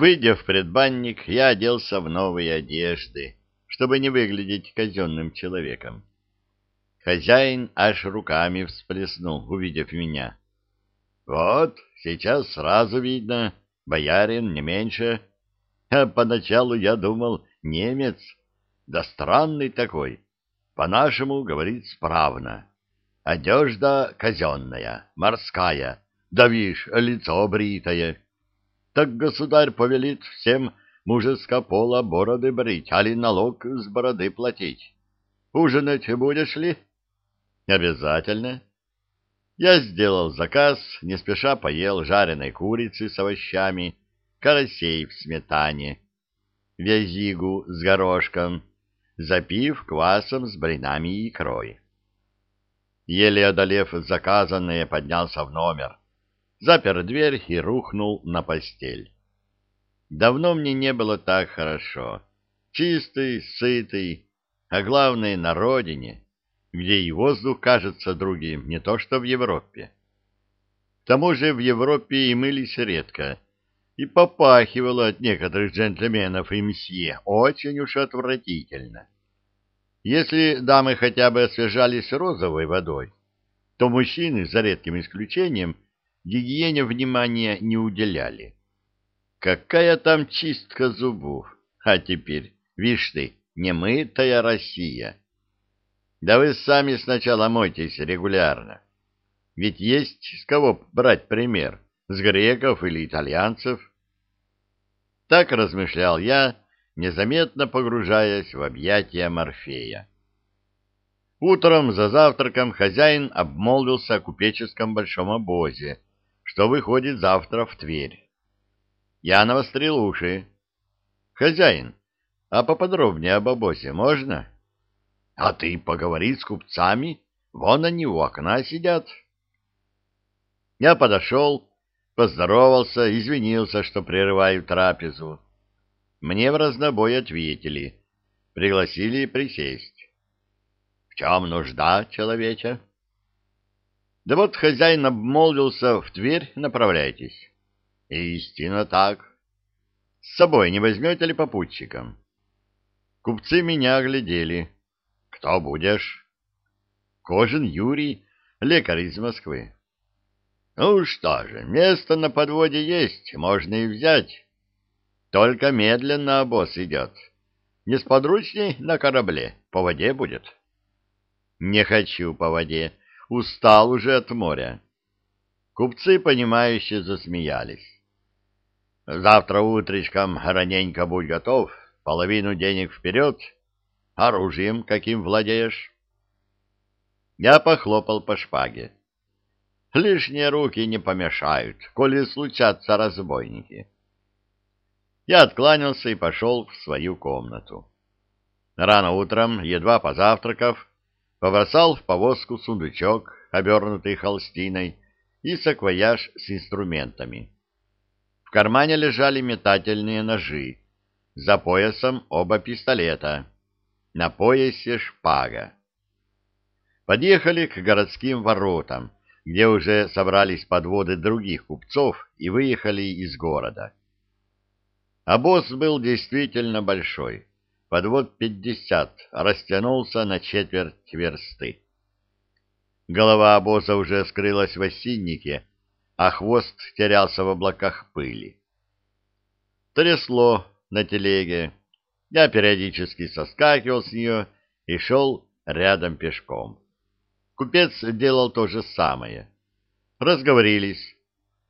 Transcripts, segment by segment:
Выйдя в предбанник, я оделся в новые одежды, чтобы не выглядеть казенным человеком. Хозяин аж руками всплеснул, увидев меня. Вот, сейчас сразу видно, боярин не меньше. А поначалу я думал, немец, да странный такой. По-нашему говорит справно. Одежда казенная, морская, да вишь, лицо бритое так государь повелит всем мужеско пола бороды брить, али налог с бороды платить. Ужинать будешь ли? Обязательно. Я сделал заказ, не спеша поел жареной курицы с овощами, карасей в сметане, вязигу с горошком, запив квасом с блинами и икрой. Еле одолев заказанное, поднялся в номер запер дверь и рухнул на постель. Давно мне не было так хорошо. Чистый, сытый, а главное на родине, где и воздух кажется другим, не то что в Европе. К тому же в Европе и мылись редко, и попахивало от некоторых джентльменов и мсье очень уж отвратительно. Если дамы хотя бы освежались розовой водой, то мужчины, за редким исключением, гигиене внимания не уделяли. Какая там чистка зубов? А теперь, вишь ты, немытая Россия. Да вы сами сначала мойтесь регулярно. Ведь есть с кого брать пример, с греков или итальянцев. Так размышлял я, незаметно погружаясь в объятия Морфея. Утром за завтраком хозяин обмолвился о купеческом большом обозе, что выходит завтра в Тверь. Я навострил уши. Хозяин, а поподробнее об обозе можно? А ты поговори с купцами, вон они у окна сидят. Я подошел, поздоровался, извинился, что прерываю трапезу. Мне в разнобой ответили, пригласили присесть. — В чем нужда, человече? Да вот хозяин обмолвился, в Тверь направляйтесь. Истинно так. С собой не возьмете ли попутчиком? Купцы меня оглядели. Кто будешь? Кожин Юрий, лекарь из Москвы. Ну что же, место на подводе есть, можно и взять. Только медленно обоз идет. Несподручней на корабле, по воде будет. Не хочу по воде, устал уже от моря. Купцы, понимающие, засмеялись. Завтра утречком раненько будь готов, половину денег вперед, оружием каким владеешь. Я похлопал по шпаге. Лишние руки не помешают, коли случатся разбойники. Я откланялся и пошел в свою комнату. Рано утром, едва позавтракав, побросал в повозку сундучок, обернутый холстиной, и саквояж с инструментами. В кармане лежали метательные ножи, за поясом оба пистолета, на поясе шпага. Подъехали к городским воротам, где уже собрались подводы других купцов и выехали из города. Обоз был действительно большой подвод пятьдесят растянулся на четверть версты. Голова обоза уже скрылась в осиннике, а хвост терялся в облаках пыли. Трясло на телеге. Я периодически соскакивал с нее и шел рядом пешком. Купец делал то же самое. Разговорились.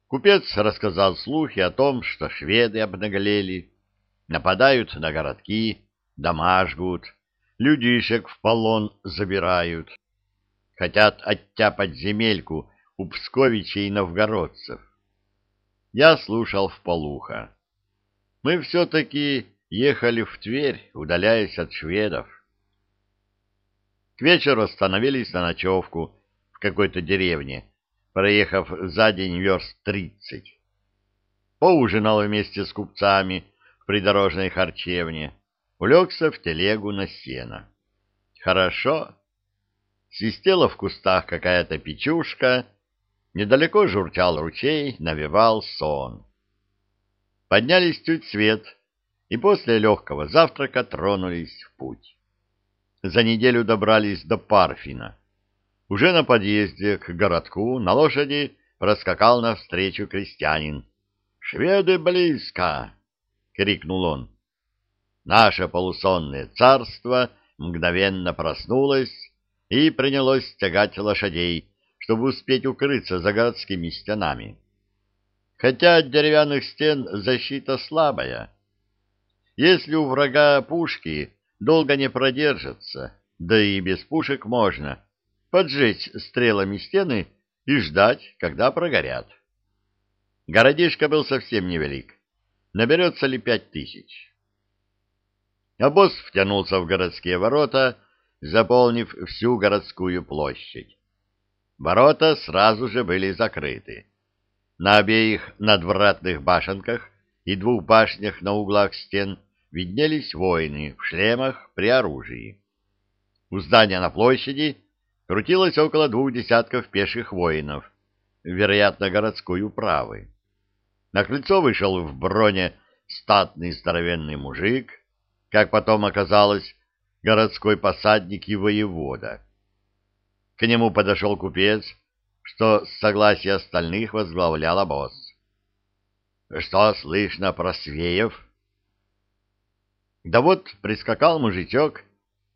Купец рассказал слухи о том, что шведы обнаглели, нападают на городки, дома жгут, людишек в полон забирают. Хотят оттяпать земельку у псковичей и новгородцев. Я слушал в полухо. Мы все-таки ехали в Тверь, удаляясь от шведов. К вечеру остановились на ночевку в какой-то деревне, проехав за день верст тридцать. Поужинал вместе с купцами в придорожной харчевне улегся в телегу на сено. Хорошо. Свистела в кустах какая-то печушка, недалеко журчал ручей, навевал сон. поднялись чуть свет и после легкого завтрака тронулись в путь. За неделю добрались до Парфина. Уже на подъезде к городку на лошади проскакал навстречу крестьянин. «Шведы близко!» — крикнул он. Наше полусонное царство мгновенно проснулось и принялось тягать лошадей, чтобы успеть укрыться за городскими стенами. Хотя от деревянных стен защита слабая. Если у врага пушки, долго не продержатся, да и без пушек можно поджечь стрелами стены и ждать, когда прогорят. Городишко был совсем невелик. Наберется ли пять тысяч? Обоз втянулся в городские ворота, заполнив всю городскую площадь. Ворота сразу же были закрыты. На обеих надвратных башенках и двух башнях на углах стен виднелись воины в шлемах при оружии. У здания на площади крутилось около двух десятков пеших воинов, вероятно, городской управы. На крыльцо вышел в броне статный здоровенный мужик, как потом оказалось, городской посадник и воевода. К нему подошел купец, что с согласия остальных возглавлял обоз. — Что слышно про Свеев? — Да вот прискакал мужичок,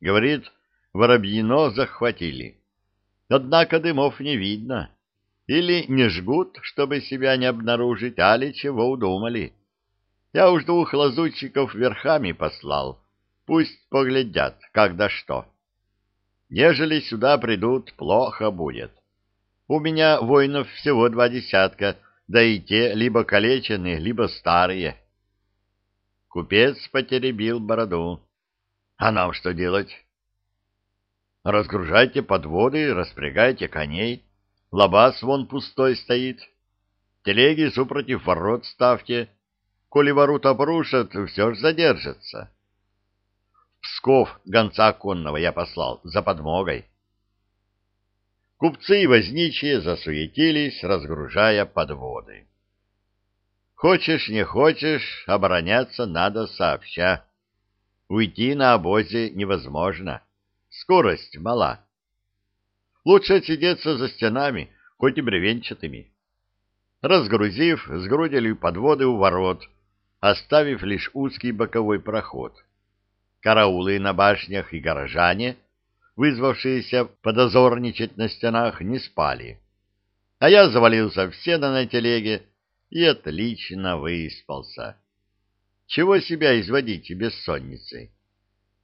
говорит, воробьино захватили. Однако дымов не видно. Или не жгут, чтобы себя не обнаружить, али чего удумали. Я уж двух лазутчиков верхами послал. Пусть поглядят, как да что. Ежели сюда придут, плохо будет. У меня воинов всего два десятка, да и те либо калеченные, либо старые. Купец потеребил бороду. А нам что делать? Разгружайте подводы, распрягайте коней. Лабаз вон пустой стоит. Телеги супротив ворот ставьте. Коли ворот обрушат, все ж задержится. Псков гонца конного я послал за подмогой. Купцы и возничие засуетились, разгружая подводы. Хочешь, не хочешь, обороняться надо сообща. Уйти на обозе невозможно. Скорость мала. Лучше отсидеться за стенами, хоть и бревенчатыми. Разгрузив, сгрудили подводы у ворот, оставив лишь узкий боковой проход. Караулы на башнях и горожане, вызвавшиеся подозорничать на стенах, не спали. А я завалился в сено на телеге и отлично выспался. Чего себя изводить бессонницей?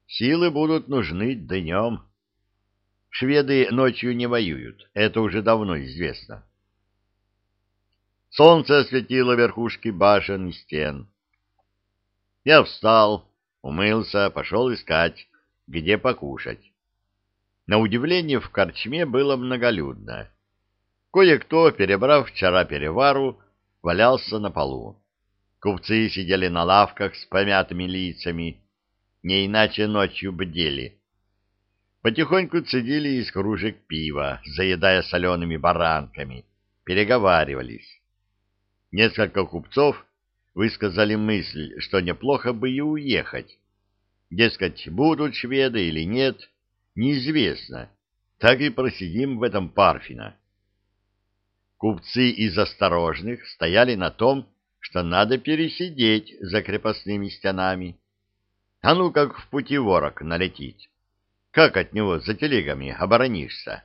Силы будут нужны днем. Шведы ночью не воюют, это уже давно известно. Солнце осветило верхушки башен и стен. Я встал, умылся, пошел искать, где покушать. На удивление в корчме было многолюдно. Кое-кто, перебрав вчера перевару, валялся на полу. Купцы сидели на лавках с помятыми лицами, не иначе ночью бдели. Потихоньку цедили из кружек пива, заедая солеными баранками, переговаривались. Несколько купцов высказали мысль, что неплохо бы и уехать. Дескать, будут шведы или нет, неизвестно. Так и просидим в этом Парфино. Купцы из осторожных стояли на том, что надо пересидеть за крепостными стенами. А ну как в пути ворог налетит. Как от него за телегами оборонишься?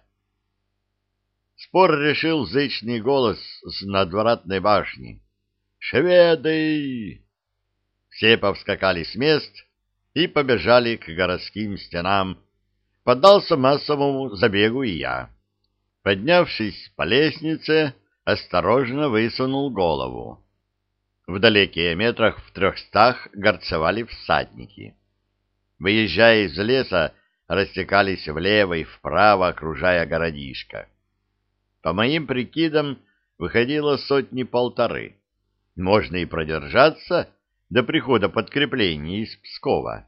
Спор решил зычный голос с надворотной башни. «Шведы!» Все повскакали с мест и побежали к городским стенам. Поддался массовому забегу и я. Поднявшись по лестнице, осторожно высунул голову. Вдалеке метрах в трехстах горцевали всадники. Выезжая из леса, растекались влево и вправо, окружая городишко. По моим прикидам, выходило сотни-полторы. Можно и продержаться до прихода подкреплений из Пскова.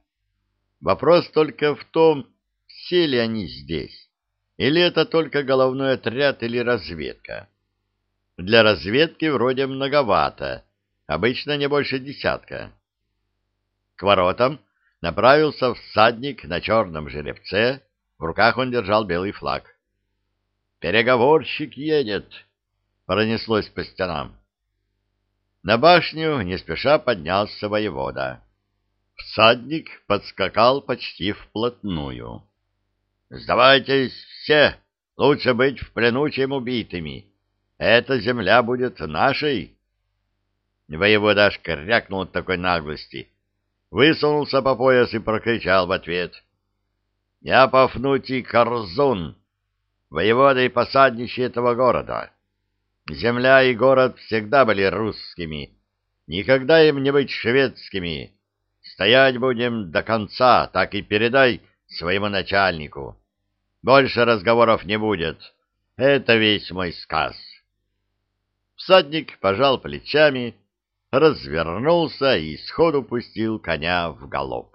Вопрос только в том, все ли они здесь, или это только головной отряд или разведка. Для разведки вроде многовато, обычно не больше десятка. К воротам направился всадник на черном жеребце, в руках он держал белый флаг. «Переговорщик едет!» — пронеслось по стенам. На башню не спеша поднялся воевода. Всадник подскакал почти вплотную. «Сдавайтесь все! Лучше быть в плену, чем убитыми. Эта земля будет нашей!» Воевода аж от такой наглости. Высунулся по пояс и прокричал в ответ. «Я Пафнутий Корзун, воевода и посаднище этого города. Земля и город всегда были русскими, никогда им не быть шведскими. Стоять будем до конца, так и передай своему начальнику. Больше разговоров не будет. Это весь мой сказ». Всадник пожал плечами развернулся и сходу пустил коня в галоп.